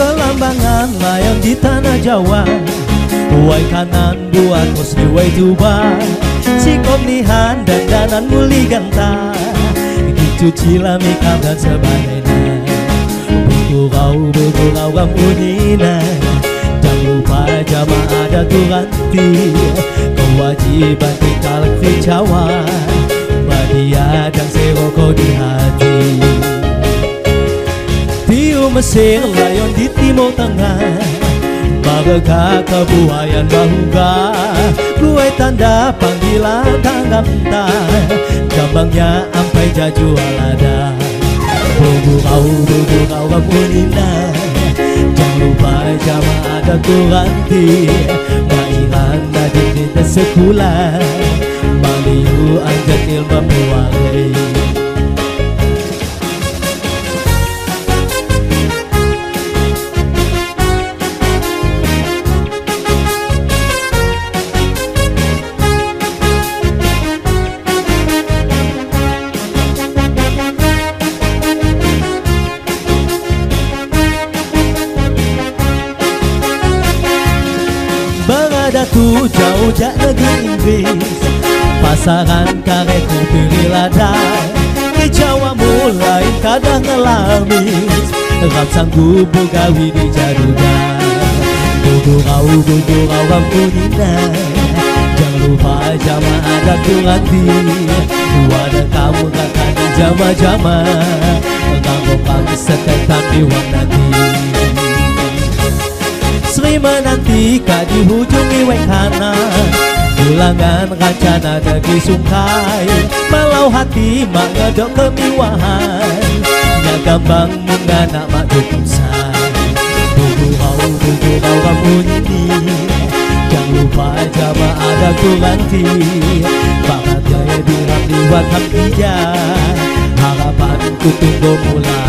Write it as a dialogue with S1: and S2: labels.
S1: jalan layang di tanah Jawa. Wai kanan buat kos di wai tuba Si komnihan dan danan muli ganta Gitu cilami dan sebagainya Bergurau bergurau kamunina Jangan lupa jamaah ada turanti Kewajiban kita lekri Jawa. Badia dan seroko di hati Mesir layon di timur tengah. Bagaka kebuayan bahuga Gue tanda panggilan tanggap Jambangnya ampai jaju alada. Bugurau bugurau kamunina Jangan lupa jama ada turanti Mairan nadi kita sekolah Maliu anjat ilmu pewalai tu jauh jak negeri Inggris. Pasaran karetku pilih ladang Di Jawa mulai kadang ngelamis Rap sanggup begawi di jaduga Gugurau gugurau rampunina Jangan lupa jama ada turanti Wadah kamu kakak di jama-jama. Kamu kami setekan di nanti Sri menanti di hujung iwek kanan Ulangan rencana dagi sungkai Malau hati mak ngedok kemiwahan Ya gambang mengana mak dukusan Buku mau buku mau kamu ini. Jangan lupa jama ada turanti Bangat gaya dirang liwat hak Harapan ku tunggu mulai